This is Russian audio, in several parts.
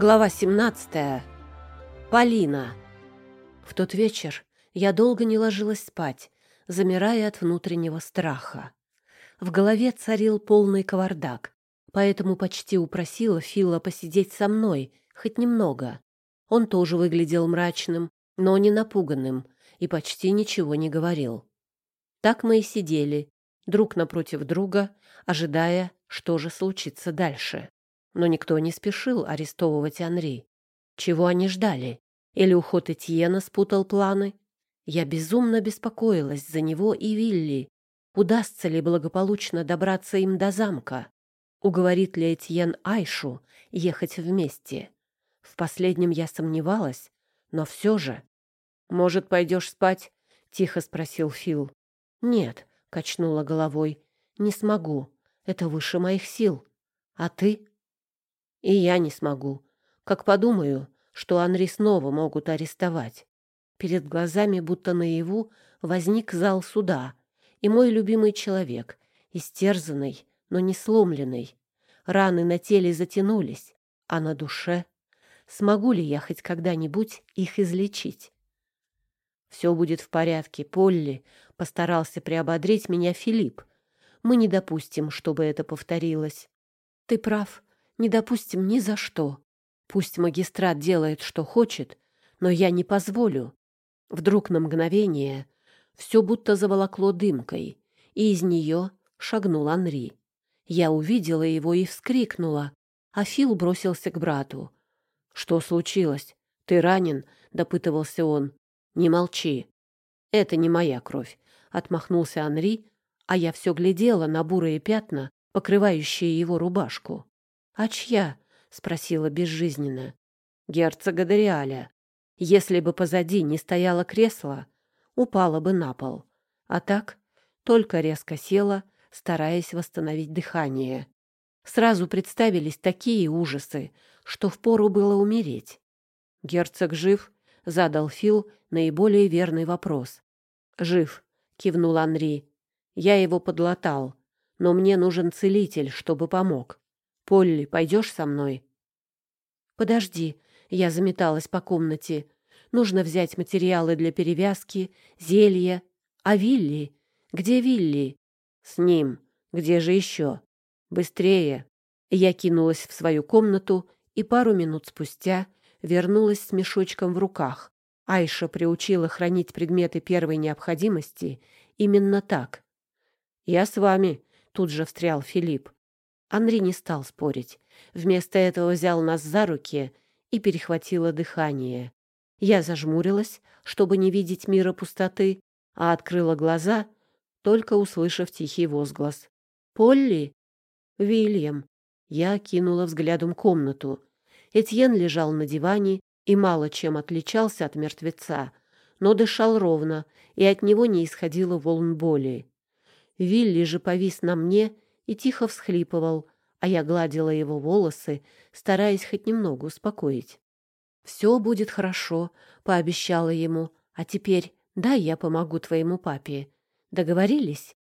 Глава 17. Полина. В тот вечер я долго не ложилась спать, замирая от внутреннего страха. В голове царил полный кавардак, поэтому почти упросила Фила посидеть со мной, хоть немного. Он тоже выглядел мрачным, но не напуганным, и почти ничего не говорил. Так мы и сидели, друг напротив друга, ожидая, что же случится дальше но никто не спешил арестовывать Анри. Чего они ждали? Или уход Этьена спутал планы? Я безумно беспокоилась за него и Вилли. Удастся ли благополучно добраться им до замка? Уговорит ли Этьен Айшу ехать вместе? В последнем я сомневалась, но все же. «Может, пойдешь спать?» — тихо спросил Фил. «Нет», — качнула головой, — «не смогу. Это выше моих сил. А ты?» И я не смогу. Как подумаю, что Анри снова могут арестовать. Перед глазами, будто наяву, возник зал суда, и мой любимый человек, истерзанный, но не сломленный. Раны на теле затянулись, а на душе... Смогу ли я хоть когда-нибудь их излечить? «Все будет в порядке, Полли», — постарался приободрить меня Филипп. «Мы не допустим, чтобы это повторилось». «Ты прав», не допустим ни за что. Пусть магистрат делает, что хочет, но я не позволю. Вдруг на мгновение все будто заволокло дымкой, и из нее шагнул Анри. Я увидела его и вскрикнула, а Фил бросился к брату. «Что случилось? Ты ранен?» — допытывался он. «Не молчи. Это не моя кровь», — отмахнулся Анри, а я все глядела на бурые пятна, покрывающие его рубашку. «А чья?» — спросила безжизненно. «Герцога Дориаля. Если бы позади не стояло кресло, упала бы на пол. А так только резко села, стараясь восстановить дыхание. Сразу представились такие ужасы, что впору было умереть. «Герцог жив?» — задал Фил наиболее верный вопрос. «Жив», — кивнул Анри. «Я его подлатал, но мне нужен целитель, чтобы помог. «Полли, пойдешь со мной?» «Подожди», — я заметалась по комнате. «Нужно взять материалы для перевязки, зелья. А Вилли? Где Вилли?» «С ним. Где же еще?» «Быстрее!» Я кинулась в свою комнату и пару минут спустя вернулась с мешочком в руках. Айша приучила хранить предметы первой необходимости именно так. «Я с вами», — тут же встрял Филипп. Андрей не стал спорить. Вместо этого взял нас за руки и перехватило дыхание. Я зажмурилась, чтобы не видеть мира пустоты, а открыла глаза, только услышав тихий возглас. «Полли?» «Вильям». Я кинула взглядом комнату. Этьен лежал на диване и мало чем отличался от мертвеца, но дышал ровно, и от него не исходило волн боли. Вилли же повис на мне и тихо всхлипывал, а я гладила его волосы, стараясь хоть немного успокоить. «Все будет хорошо», — пообещала ему. «А теперь дай я помогу твоему папе. Договорились?»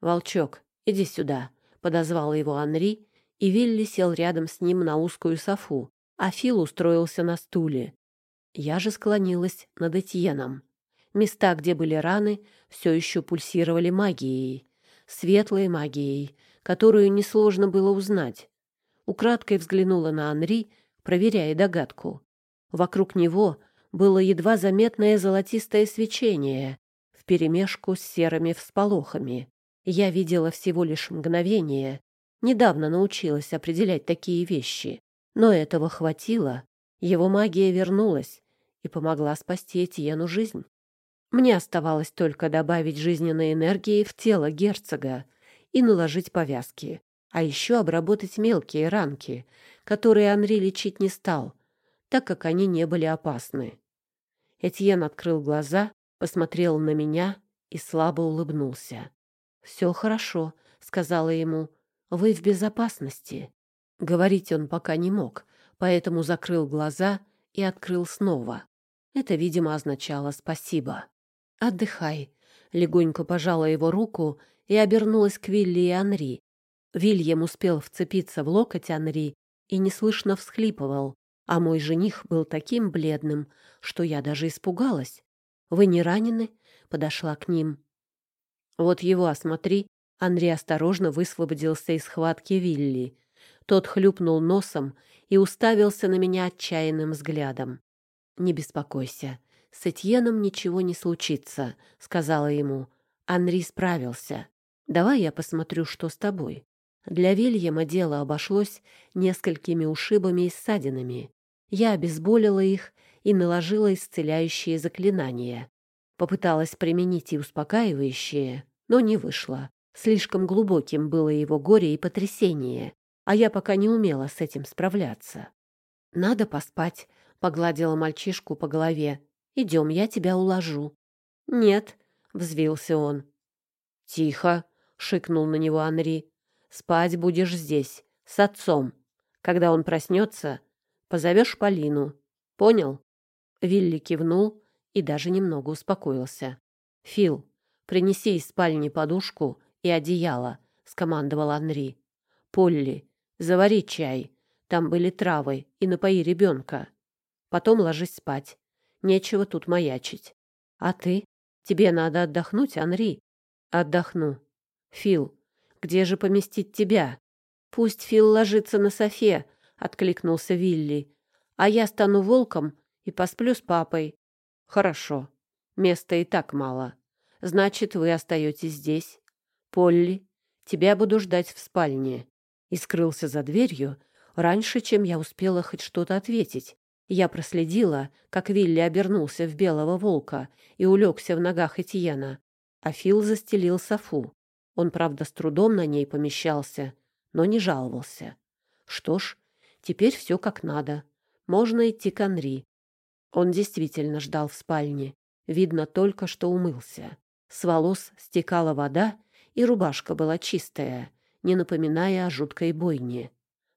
«Волчок, иди сюда», — подозвал его Анри, и Вилли сел рядом с ним на узкую софу, а Фил устроился на стуле. Я же склонилась над Этьеном. Места, где были раны, все еще пульсировали магией. Светлой магией, которую несложно было узнать. Украдкой взглянула на Анри, проверяя догадку. Вокруг него было едва заметное золотистое свечение вперемешку с серыми всполохами. Я видела всего лишь мгновение, недавно научилась определять такие вещи, но этого хватило. Его магия вернулась и помогла спасти Этьену жизнь. Мне оставалось только добавить жизненной энергии в тело герцога, и наложить повязки, а еще обработать мелкие ранки, которые Анри лечить не стал, так как они не были опасны. Этьен открыл глаза, посмотрел на меня и слабо улыбнулся. «Все хорошо», — сказала ему. «Вы в безопасности». Говорить он пока не мог, поэтому закрыл глаза и открыл снова. Это, видимо, означало «спасибо». «Отдыхай», — легонько пожала его руку и обернулась к Вилли и Анри. Вильям успел вцепиться в локоть Анри и неслышно всхлипывал, а мой жених был таким бледным, что я даже испугалась. «Вы не ранены?» — подошла к ним. «Вот его осмотри». Андрей осторожно высвободился из схватки Вилли. Тот хлюпнул носом и уставился на меня отчаянным взглядом. «Не беспокойся, с Этьеном ничего не случится», — сказала ему. Анри справился. «Давай я посмотрю, что с тобой». Для Вильяма дело обошлось несколькими ушибами и ссадинами. Я обезболила их и наложила исцеляющие заклинания. Попыталась применить и успокаивающие, но не вышло. Слишком глубоким было его горе и потрясение, а я пока не умела с этим справляться. «Надо поспать», — погладила мальчишку по голове. «Идем, я тебя уложу». «Нет», — взвился он. «Тихо», — шикнул на него Анри. «Спать будешь здесь, с отцом. Когда он проснется, позовешь Полину. Понял?» Вилли кивнул и даже немного успокоился. «Фил, принеси из спальни подушку и одеяло», — скомандовал Анри. «Полли, завари чай. Там были травы, и напои ребенка. Потом ложись спать. Нечего тут маячить. А ты? Тебе надо отдохнуть, Анри». «Отдохну. Фил, где же поместить тебя?» «Пусть Фил ложится на софе», — откликнулся Вилли. «А я стану волком и посплю с папой». «Хорошо. Места и так мало. Значит, вы остаетесь здесь. Полли, тебя буду ждать в спальне». И скрылся за дверью раньше, чем я успела хоть что-то ответить. Я проследила, как Вилли обернулся в белого волка и улегся в ногах Этьена, а Фил застелил софу. Он, правда, с трудом на ней помещался, но не жаловался. Что ж, теперь все как надо. Можно идти к Анри. Он действительно ждал в спальне. Видно только, что умылся. С волос стекала вода, и рубашка была чистая, не напоминая о жуткой бойне.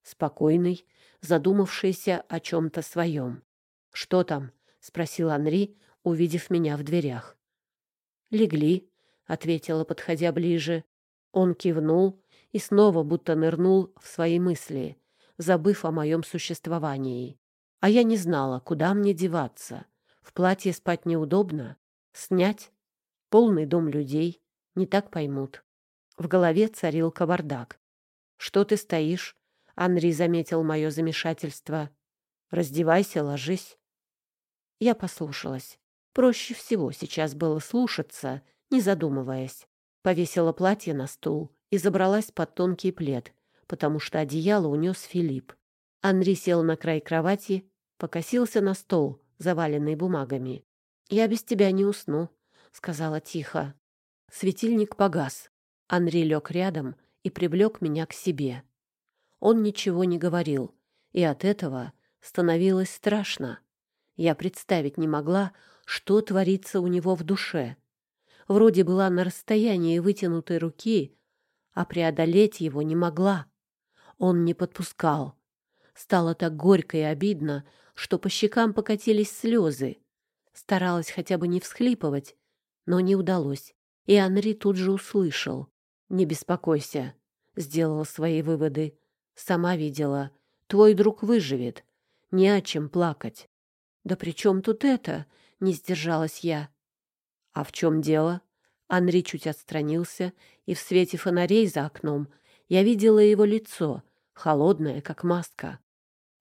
Спокойный, задумавшийся о чем-то своем. «Что там?» — спросил Анри, увидев меня в дверях. «Легли», — ответила, подходя ближе. Он кивнул и снова будто нырнул в свои мысли, забыв о моем существовании. А я не знала, куда мне деваться. В платье спать неудобно. Снять? Полный дом людей. Не так поймут. В голове царил кавардак. «Что ты стоишь?» Анри заметил мое замешательство. «Раздевайся, ложись». Я послушалась. Проще всего сейчас было слушаться, не задумываясь. Повесила платье на стул и забралась под тонкий плед, потому что одеяло унес Филипп. Анри сел на край кровати, покосился на стол, заваленный бумагами. «Я без тебя не усну», — сказала тихо. Светильник погас. Анри лег рядом и привлек меня к себе. Он ничего не говорил, и от этого становилось страшно. Я представить не могла, что творится у него в душе. Вроде была на расстоянии вытянутой руки, а преодолеть его не могла. Он не подпускал. Стало так горько и обидно, что по щекам покатились слезы. Старалась хотя бы не всхлипывать, но не удалось. И Анри тут же услышал. «Не беспокойся», — сделала свои выводы. Сама видела. Твой друг выживет. Не о чем плакать. Да при чем тут это? Не сдержалась я. А в чем дело? Анри чуть отстранился, и в свете фонарей за окном я видела его лицо, холодное, как маска.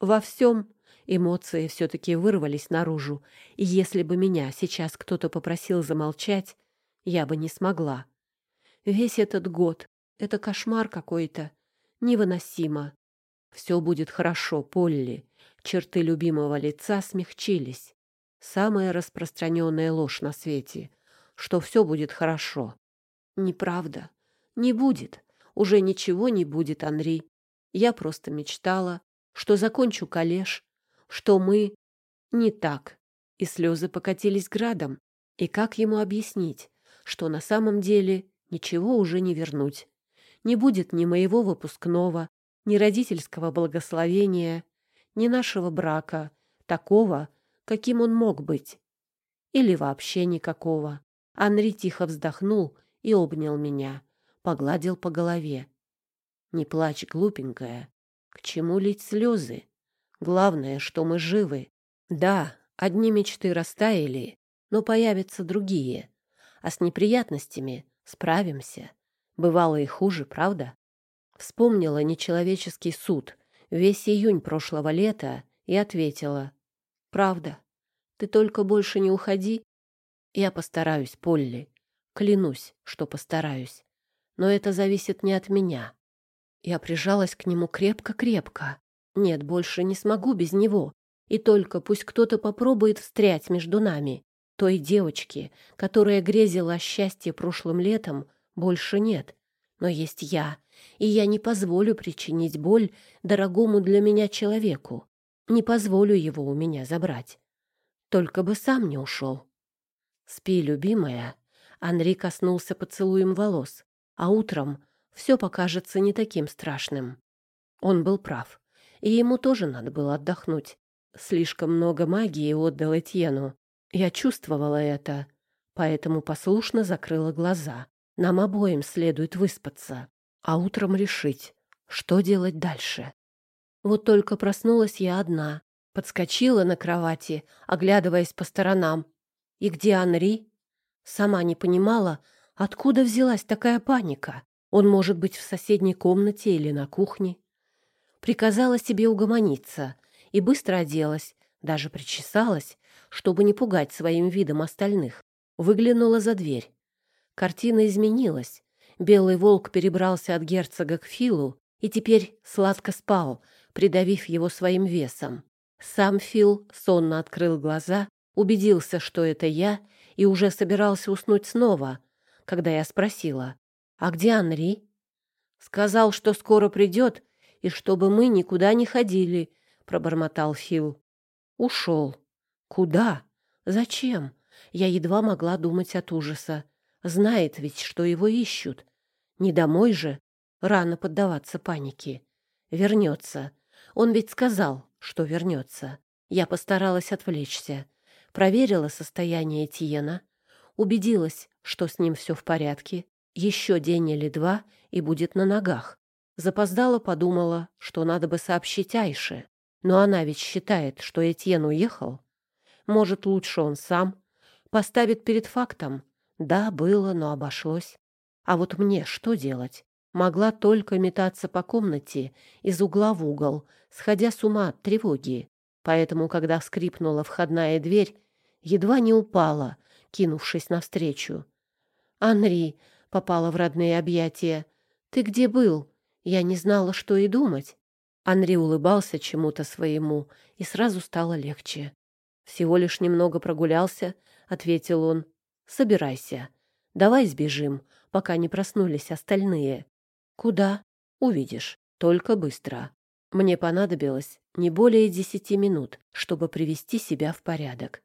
Во всем эмоции все-таки вырвались наружу, и если бы меня сейчас кто-то попросил замолчать, я бы не смогла. Весь этот год — это кошмар какой-то невыносимо. Все будет хорошо, Полли. Черты любимого лица смягчились. Самая распространенная ложь на свете, что все будет хорошо. Неправда. Не будет. Уже ничего не будет, Анри. Я просто мечтала, что закончу коллеж, что мы... Не так. И слезы покатились градом. И как ему объяснить, что на самом деле ничего уже не вернуть? не будет ни моего выпускного, ни родительского благословения, ни нашего брака, такого, каким он мог быть. Или вообще никакого. Анри тихо вздохнул и обнял меня, погладил по голове. «Не плачь, глупенькая. К чему лить слезы? Главное, что мы живы. Да, одни мечты растаяли, но появятся другие. А с неприятностями справимся. Бывало и хуже, правда? Вспомнила нечеловеческий суд весь июнь прошлого лета и ответила. «Правда. Ты только больше не уходи. Я постараюсь, Полли. Клянусь, что постараюсь. Но это зависит не от меня». Я прижалась к нему крепко-крепко. Нет, больше не смогу без него. И только пусть кто-то попробует встрять между нами. Той девочки, которая грезила о счастье прошлым летом, больше нет. Но есть я, и я не позволю причинить боль дорогому для меня человеку. Не позволю его у меня забрать. Только бы сам не ушел. Спи, любимая. Анри коснулся поцелуем волос, а утром все покажется не таким страшным. Он был прав, и ему тоже надо было отдохнуть. Слишком много магии отдал Этьену. Я чувствовала это, поэтому послушно закрыла глаза. Нам обоим следует выспаться, а утром решить, что делать дальше. Вот только проснулась я одна, подскочила на кровати, оглядываясь по сторонам. И где Анри? Сама не понимала, откуда взялась такая паника. Он может быть в соседней комнате или на кухне. Приказала себе угомониться и быстро оделась, даже причесалась, чтобы не пугать своим видом остальных. Выглянула за дверь. Картина изменилась. Белый волк перебрался от герцога к Филу и теперь сладко спал, придавив его своим весом. Сам Фил сонно открыл глаза, убедился, что это я, и уже собирался уснуть снова, когда я спросила, «А где Анри?» «Сказал, что скоро придет, и чтобы мы никуда не ходили», — пробормотал Фил. «Ушел. Куда? Зачем?» Я едва могла думать от ужаса. Знает ведь, что его ищут. Не домой же. Рано поддаваться панике. Вернется. Он ведь сказал, что вернется. Я постаралась отвлечься. Проверила состояние Тиена. Убедилась, что с ним все в порядке. Еще день или два, и будет на ногах. Запоздала, подумала, что надо бы сообщить Айше. Но она ведь считает, что Этьен уехал. Может, лучше он сам поставит перед фактом, да, было, но обошлось. А вот мне что делать? Могла только метаться по комнате из угла в угол, сходя с ума от тревоги. Поэтому, когда скрипнула входная дверь, едва не упала, кинувшись навстречу. «Анри!» — попала в родные объятия. «Ты где был? Я не знала, что и думать». Анри улыбался чему-то своему, и сразу стало легче. «Всего лишь немного прогулялся», — ответил он. Собирайся. Давай сбежим, пока не проснулись остальные. Куда? Увидишь. Только быстро. Мне понадобилось не более десяти минут, чтобы привести себя в порядок.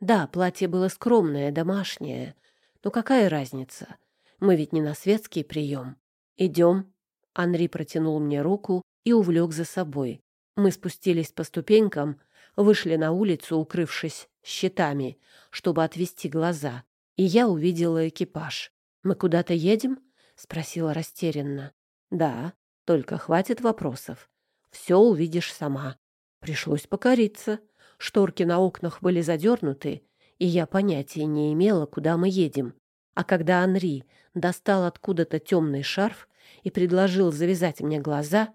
Да, платье было скромное, домашнее. Но какая разница? Мы ведь не на светский прием. Идем. Анри протянул мне руку и увлек за собой. Мы спустились по ступенькам, вышли на улицу, укрывшись щитами, чтобы отвести глаза и я увидела экипаж. «Мы куда-то едем?» — спросила растерянно. «Да, только хватит вопросов. Все увидишь сама». Пришлось покориться. Шторки на окнах были задернуты, и я понятия не имела, куда мы едем. А когда Анри достал откуда-то темный шарф и предложил завязать мне глаза,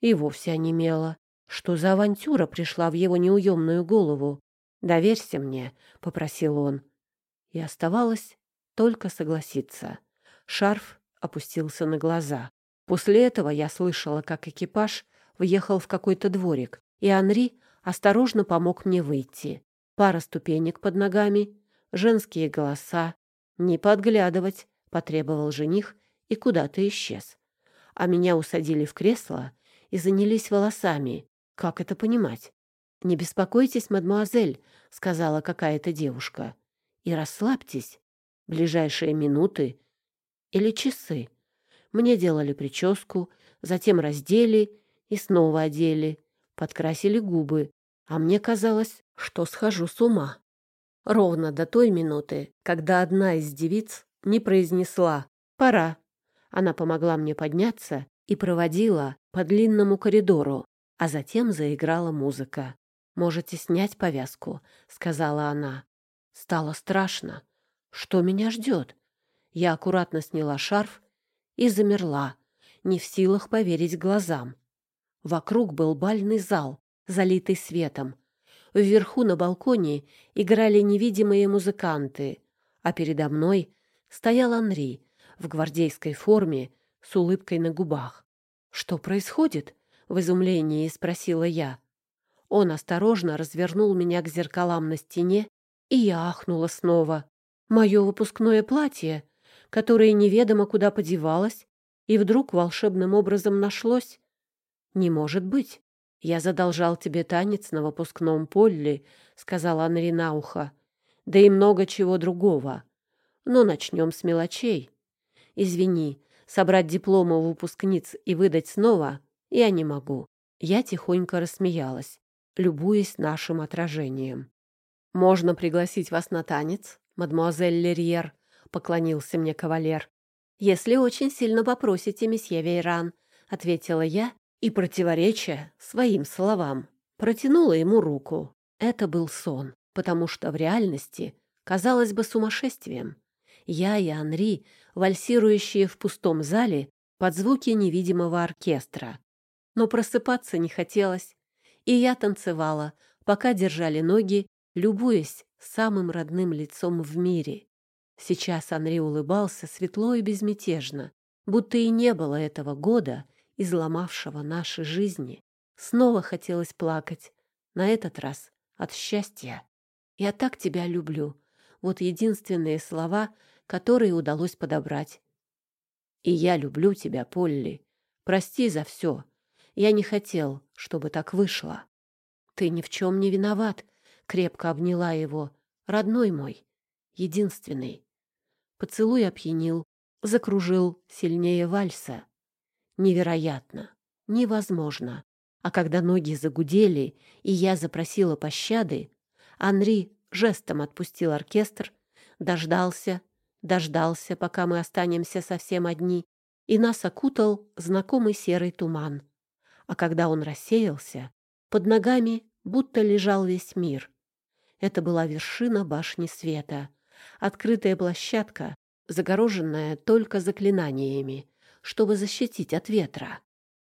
и вовсе онемела. Что за авантюра пришла в его неуемную голову? «Доверься мне», — попросил он. И оставалось только согласиться. Шарф опустился на глаза. После этого я слышала, как экипаж въехал в какой-то дворик, и Анри осторожно помог мне выйти. Пара ступенек под ногами, женские голоса. «Не подглядывать», — потребовал жених и куда-то исчез. А меня усадили в кресло и занялись волосами. Как это понимать? «Не беспокойтесь, мадемуазель», — сказала какая-то девушка и расслабьтесь. Ближайшие минуты или часы. Мне делали прическу, затем раздели и снова одели, подкрасили губы, а мне казалось, что схожу с ума. Ровно до той минуты, когда одна из девиц не произнесла «пора». Она помогла мне подняться и проводила по длинному коридору. А затем заиграла музыка. «Можете снять повязку», — сказала она. Стало страшно. Что меня ждет? Я аккуратно сняла шарф и замерла, не в силах поверить глазам. Вокруг был бальный зал, залитый светом. Вверху на балконе играли невидимые музыканты, а передо мной стоял Анри в гвардейской форме с улыбкой на губах. «Что происходит?» — в изумлении спросила я. Он осторожно развернул меня к зеркалам на стене, и я ахнула снова. Мое выпускное платье, которое неведомо куда подевалось, и вдруг волшебным образом нашлось. «Не может быть. Я задолжал тебе танец на выпускном Полли», — сказала Анри на ухо. «Да и много чего другого. Но начнем с мелочей. Извини, собрать дипломы у выпускниц и выдать снова я не могу». Я тихонько рассмеялась, любуясь нашим отражением. «Можно пригласить вас на танец, мадемуазель Лерьер», — поклонился мне кавалер. «Если очень сильно попросите, месье Вейран», — ответила я и, противоречия своим словам, протянула ему руку. Это был сон, потому что в реальности казалось бы сумасшествием. Я и Анри, вальсирующие в пустом зале под звуки невидимого оркестра. Но просыпаться не хотелось, и я танцевала, пока держали ноги, любуясь самым родным лицом в мире. Сейчас Анри улыбался светло и безмятежно, будто и не было этого года, изломавшего наши жизни. Снова хотелось плакать, на этот раз от счастья. «Я так тебя люблю» — вот единственные слова, которые удалось подобрать. «И я люблю тебя, Полли. Прости за все. Я не хотел, чтобы так вышло». «Ты ни в чем не виноват», — крепко обняла его. «Родной мой, единственный». Поцелуй опьянил, закружил сильнее вальса. Невероятно, невозможно. А когда ноги загудели, и я запросила пощады, Анри жестом отпустил оркестр, дождался, дождался, пока мы останемся совсем одни, и нас окутал знакомый серый туман. А когда он рассеялся, под ногами будто лежал весь мир. Это была вершина башни света, Открытая площадка, загороженная только заклинаниями, чтобы защитить от ветра.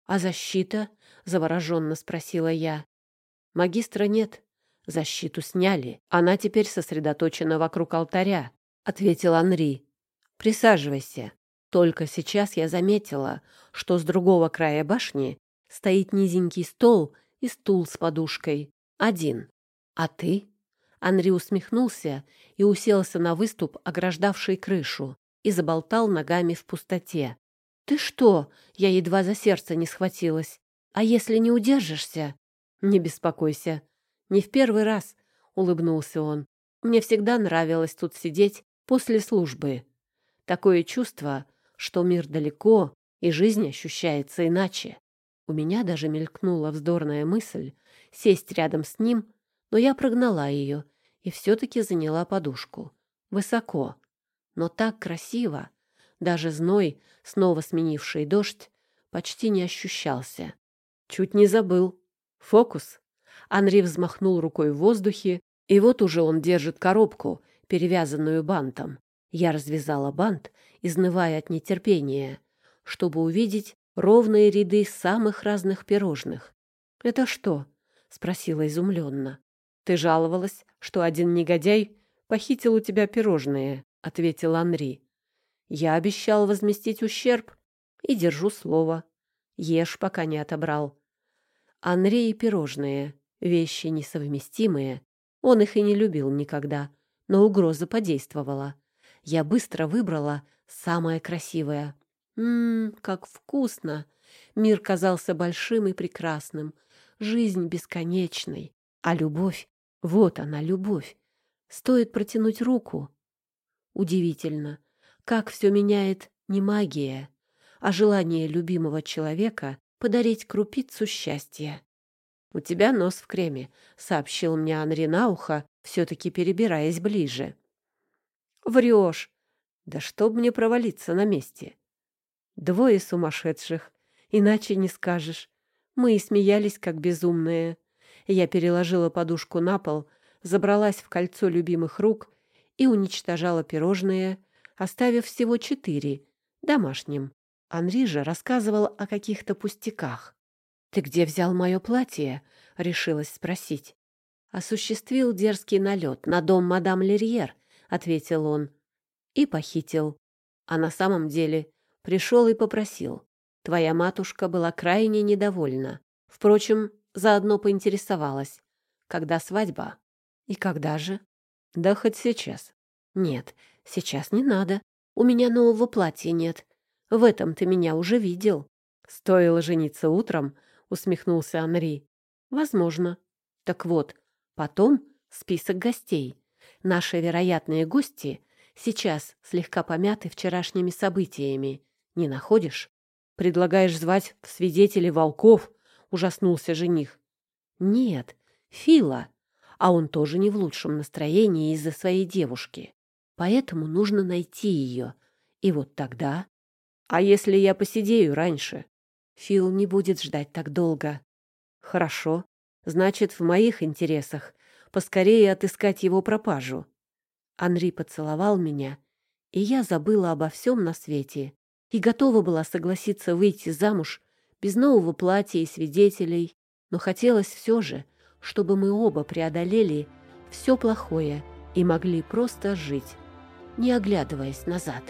«А защита?» — завороженно спросила я. «Магистра нет. Защиту сняли. Она теперь сосредоточена вокруг алтаря», — ответил Анри. «Присаживайся. Только сейчас я заметила, что с другого края башни стоит низенький стол и стул с подушкой. Один. А ты?» Анри усмехнулся и уселся на выступ, ограждавший крышу, и заболтал ногами в пустоте. «Ты что?» — я едва за сердце не схватилась. «А если не удержишься?» «Не беспокойся. Не в первый раз», — улыбнулся он. «Мне всегда нравилось тут сидеть после службы. Такое чувство, что мир далеко, и жизнь ощущается иначе. У меня даже мелькнула вздорная мысль сесть рядом с ним, но я прогнала ее и все-таки заняла подушку. Высоко, но так красиво. Даже зной, снова сменивший дождь, почти не ощущался. Чуть не забыл. Фокус. Анри взмахнул рукой в воздухе, и вот уже он держит коробку, перевязанную бантом. Я развязала бант, изнывая от нетерпения, чтобы увидеть ровные ряды самых разных пирожных. «Это что?» — спросила изумленно. «Ты жаловалась, что один негодяй похитил у тебя пирожные», — ответил Анри. «Я обещал возместить ущерб и держу слово. Ешь, пока не отобрал». Анри и пирожные — вещи несовместимые. Он их и не любил никогда, но угроза подействовала. Я быстро выбрала самое красивое. Ммм, как вкусно! Мир казался большим и прекрасным, жизнь бесконечной, а любовь вот она, любовь. Стоит протянуть руку. Удивительно, как все меняет не магия, а желание любимого человека подарить крупицу счастья. «У тебя нос в креме», — сообщил мне Анри на ухо, все-таки перебираясь ближе. «Врешь! Да чтоб мне провалиться на месте!» «Двое сумасшедших, иначе не скажешь. Мы и смеялись, как безумные. Я переложила подушку на пол, забралась в кольцо любимых рук и уничтожала пирожные, оставив всего четыре, домашним. Анри же рассказывал о каких-то пустяках. «Ты где взял мое платье?» — решилась спросить. «Осуществил дерзкий налет на дом мадам Лерьер», — ответил он. «И похитил. А на самом деле пришел и попросил. Твоя матушка была крайне недовольна. Впрочем, заодно поинтересовалась. Когда свадьба? И когда же? Да хоть сейчас. Нет, сейчас не надо. У меня нового платья нет. В этом ты меня уже видел. Стоило жениться утром, усмехнулся Анри. Возможно. Так вот, потом список гостей. Наши вероятные гости сейчас слегка помяты вчерашними событиями. Не находишь? Предлагаешь звать в свидетели волков? Ужаснулся жених. Нет, Фила. А он тоже не в лучшем настроении из-за своей девушки. Поэтому нужно найти ее. И вот тогда... А если я посидею раньше? Фил не будет ждать так долго. Хорошо. Значит, в моих интересах поскорее отыскать его пропажу. Анри поцеловал меня, и я забыла обо всем на свете и готова была согласиться выйти замуж без нового платья и свидетелей, но хотелось все же, чтобы мы оба преодолели все плохое и могли просто жить, не оглядываясь назад.